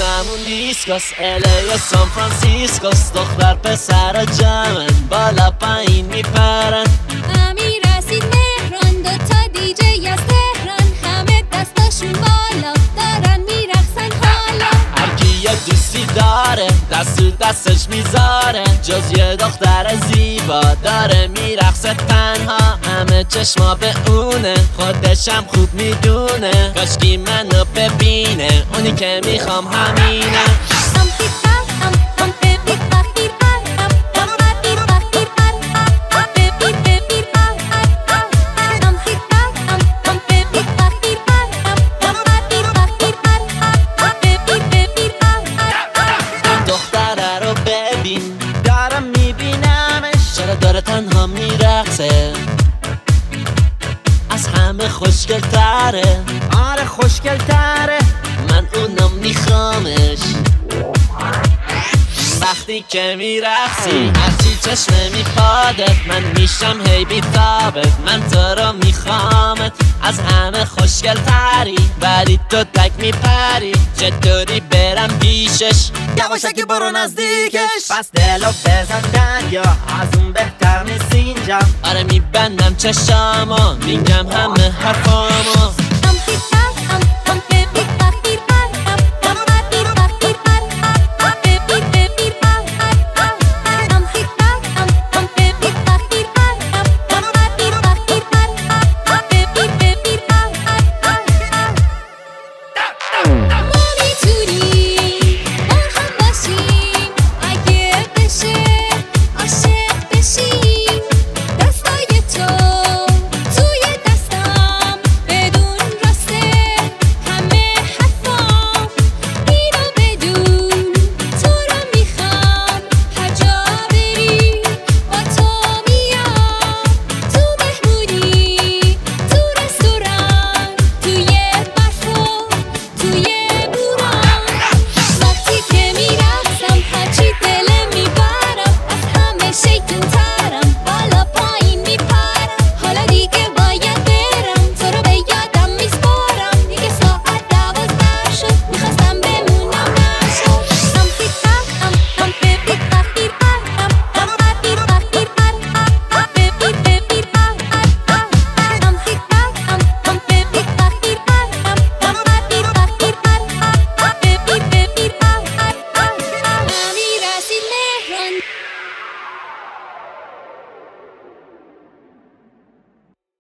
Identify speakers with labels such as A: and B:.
A: خونمون دیسکاس الی و سان فرانسیسکاس دختر پسر جمن بالا پایین میپر. داره دست دستش می‌ذاره جز یه دختر زیبا. داره میرقصه تنها همه چشما به اونه. خودشم خوب می‌دونه کاشکی منو ببینه. اونی که می‌خوام همینه. میرقصه از همه خوشگل تره آره خوشگل تره من اونم میخوامش. وقتی که میرقصی هرچی چشمه میپادت. من میشم هی بیتابت. من تو رو میخوامت. از همه خوشگل تری ولی تو تک میپری. چطوری برم پیشش؟
B: یواشکی برو نزدیکش. پس دلو بزن دریا. از اون بهتر. اینجا
A: آره میبندم چشامو میگم همه حرفامو.